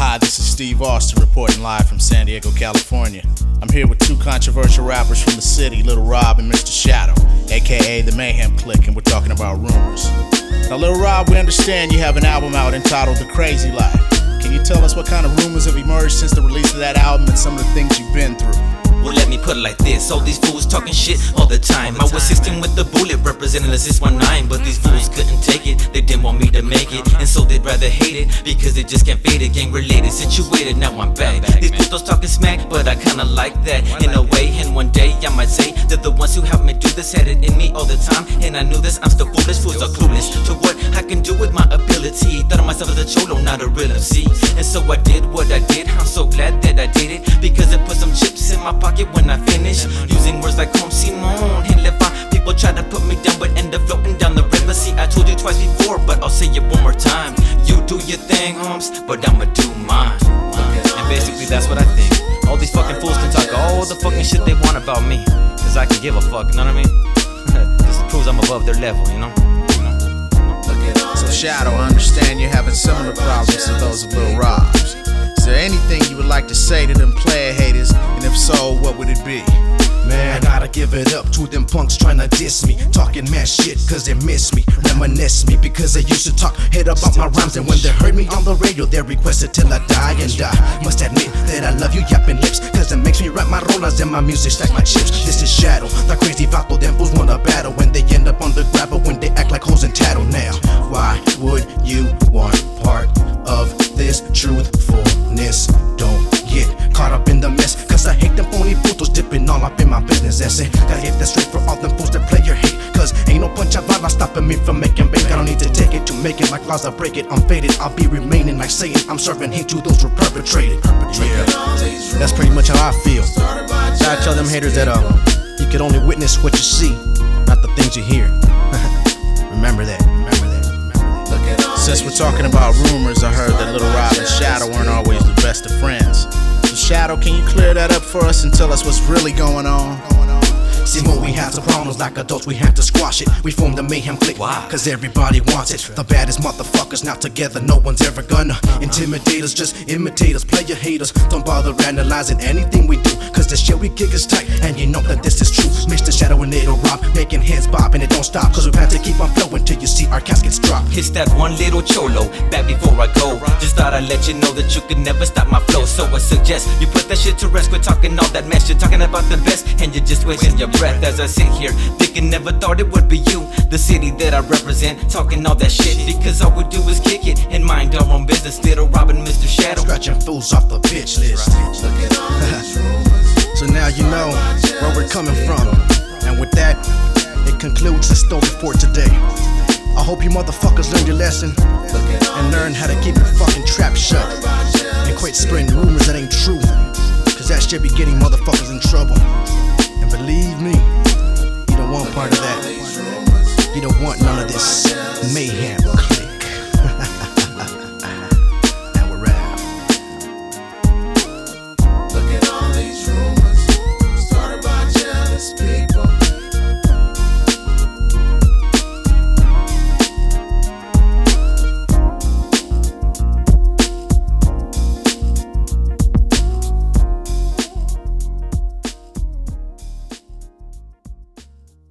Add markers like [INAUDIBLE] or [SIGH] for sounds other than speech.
Hi, this is Steve Austin reporting live from San Diego, California. I'm here with two controversial rappers from the city, Little Rob and Mr. Shadow, aka the Mayhem Clique, and we're talking about rumors. Now, Little Rob, we understand you have an album out entitled The Crazy Life. Can you tell us what kind of rumors have emerged since the release of that album and some of the things you've been through? Well, let me put it like this. All these fools talking shit all the time. I was 16 with the bullet representing the 619, but these fools couldn't take it. They didn't want me to make it, and so they'd rather hate it because they just can't fade it. Gang related, situated, now I'm back. These fools talking smack, but I kinda like that in a way. And one day I might say that the ones who helped me do this had it in me all the time, and I knew this. I'm still foolish, cholo, not a real MC, and so I did what I did. I'm so glad that I did it because it put some chips in my pocket when I finished. Using words like Comme Simon and Levi. People try to put me down, but end up floating down the river. See, I told you twice before, but I'll say it one more time. You do your thing, Holmes, but I'ma do mine. And basically, that's what I think. All these fucking fools can talk all the fucking shit they want about me. Cause I can give a fuck, you know what I mean? [LAUGHS] This proves I'm above their level, you know? So, Shadow, I understand you're having similar problems to those of Lil Rob's. Is there anything you would like to say to them player haters? And if so, what would it be? Man, I gotta give it up to them punks trying to diss me. Talking mad shit cause they miss me. Reminisce me because they used to talk head about my rhymes. And when they heard me on the radio, they requested till I die and die. Must admit that I love you yapping lips. Cause it makes me rap my rollers and my music stack my chips. This is Shadow, the crazy vato. Them fools wanna battle when they end up on the grabber when they act like hoes and tattle. Now, why would you want part of this truthfulness? Don't get caught up in the mess. Cause I hate them phony putos dipping all up in my business. That's it. Gotta hit that straight for all them fools that play your hate. Cause ain't no punch of bala stopping me from making bank. I don't need to take it to make it. Like laws, I break it. I'm faded. I'll be remaining like saying I'm serving hate to those who perpetrated. Yeah. That's pretty much how I feel. Gotta tell them haters that um, you could only witness what you see, not the things you hear. [LAUGHS] Remember that. Remember that. Since we're talking about rumors, I heard that Little Rob and Shadow weren't always the best of friends. So, Shadow, can you clear that up for us and tell us what's really going on? See, when we have some problems like adults, we have to squash it. We form the mayhem clique, Why? cause everybody wants it. The baddest motherfuckers, not together, no one's ever gonna intimidate us, just imitate us, play your haters. Don't bother analyzing anything we do, cause the shit we kick is tight, and you know that this is true. Mr. Shadow and Little Rob, making heads bob, and it don't stop, cause we plan to keep on flowing till you see our caskets drop. It's that one little cholo back before I go. Just thought I'd let you know that you could never stop my flow. So I suggest you put that shit to rest. Quit talking all that mess. You're talking about the best, and you're just wasting your breath as I sit here thinking never thought it would be you, the city that I represent, talking all that shit because all we do is kick it and mind our own business. Little Rob and, Mr. Shadow. Scratching fools off the bitch list. [LAUGHS] so now you know where we're coming from. And with that, it concludes the story for today. I hope you motherfuckers learned your lesson and learn how to keep your fucking trap shut. And quit spreading rumors that ain't true. Cause that shit be getting motherfuckers in trouble. You don't want none of this mayhem clique. [LAUGHS]